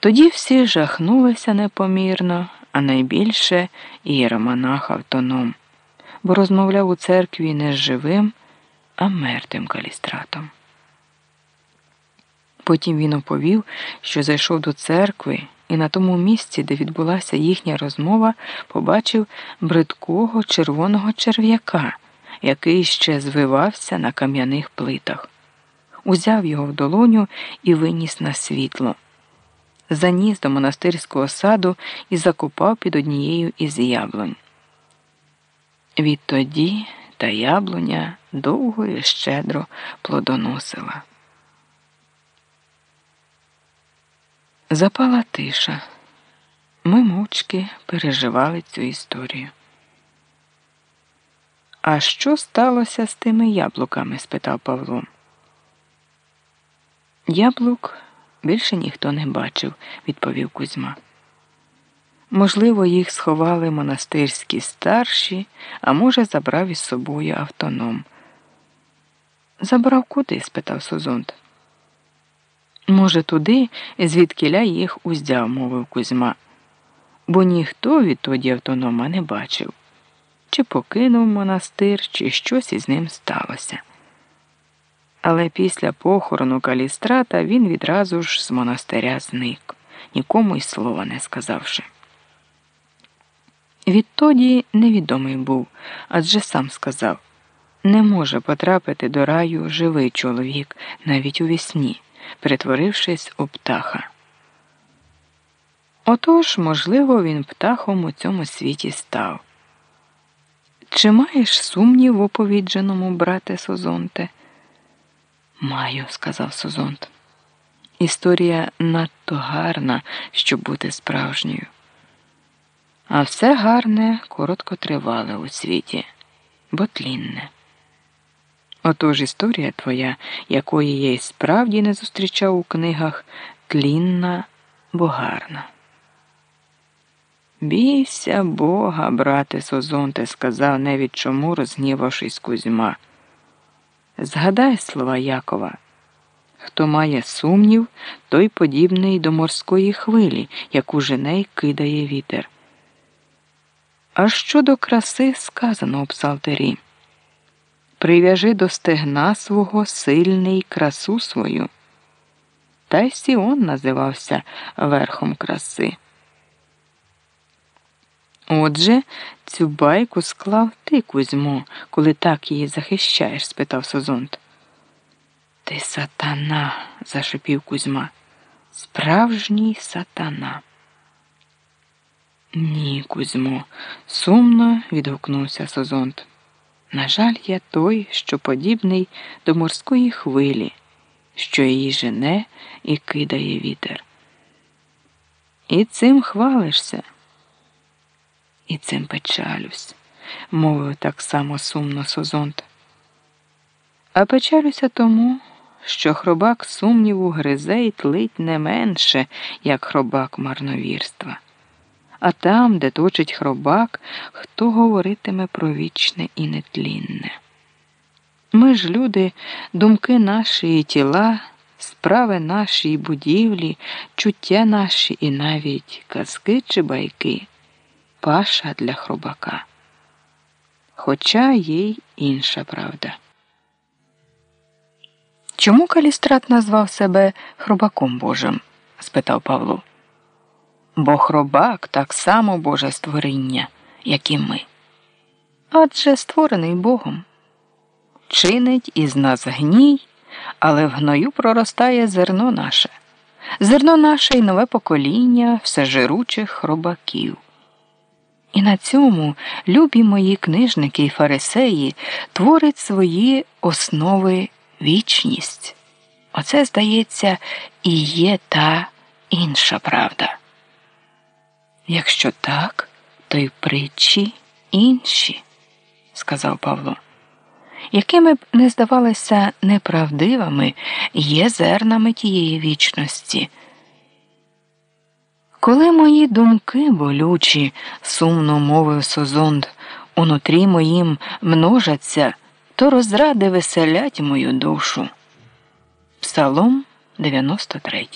Тоді всі жахнулися непомірно, а найбільше ієромонах автоном, бо розмовляв у церкві не з живим, а мертвим калістратом. Потім він оповів, що зайшов до церкви і на тому місці, де відбулася їхня розмова, побачив бридкого червоного черв'яка, який ще звивався на кам'яних плитах. Узяв його в долоню і виніс на світло. Заніс до монастирського саду і закопав під однією із яблунь. Відтоді та яблуня довго і щедро плодоносила. Запала тиша. Ми мовчки переживали цю історію. А що сталося з тими яблуками? спитав Павло. Яблук більше ніхто не бачив, відповів Кузьма. Можливо, їх сховали монастирські старші, а може, забрав із собою автоном. Забрав куди? спитав Созонт. Може, туди, звідкиля їх узяв, мовив Кузьма, бо ніхто відтоді автонома не бачив, чи покинув монастир, чи щось із ним сталося. Але після похорону калістрата він відразу ж з монастиря зник, нікому й слова не сказавши. Відтоді невідомий був, адже сам сказав не може потрапити до раю живий чоловік навіть у вісні перетворившись у птаха. Отож, можливо, він птахом у цьому світі став. Чи маєш сумнів в оповідженому, брате Созонте? Маю, сказав Созонт. Історія надто гарна, щоб бути справжньою. А все гарне коротко тривале у світі, бо тлінне. Отож історія твоя, якої я й справді не зустрічав у книгах, тлінна, бо гарна. Бійся Бога, брате Созонте, сказав невід чому, розгнівавшись Кузьма. Згадай слова Якова. Хто має сумнів, той подібний до морської хвилі, яку жене й кидає вітер. А щодо краси сказано у псалтері прив'яжи до стегна свого сильний красу свою. Та й Сіон називався верхом краси. Отже, цю байку склав ти, Кузьмо, коли так її захищаєш? спитав Созонт. Ти сатана, зашипів Кузьма. Справжній сатана. Ні, Кузьмо, сумно відгукнувся Созонт. На жаль, я той, що подібний до морської хвилі, що її жене і кидає вітер. І цим хвалишся, і цим печалюсь, мовив так само сумно Созонт. А печалюся тому, що хробак сумніву гризе і тлить не менше, як хробак марновірства а там, де точить хробак, хто говоритиме про вічне і нетлінне. Ми ж, люди, думки наші і тіла, справи наші і будівлі, чуття наші і навіть казки чи байки, паша для хробака. Хоча є й інша правда. Чому Калістрат назвав себе хробаком Божим? спитав Павло бо хробак так само Боже створіння, як і ми. Адже створений Богом. Чинить із нас гній, але в гною проростає зерно наше, зерно наше і нове покоління всежиручих хробаків. І на цьому любі мої книжники і фарисеї творять свої основи вічність. Оце, здається, і є та інша правда. Якщо так, то й притчі інші, сказав Павло, якими б не здавалися неправдивими, є зернами тієї вічності. Коли мої думки болючі, сумно мовив Созонд, унутрі моїм множаться, то розради веселять мою душу. Псалом 93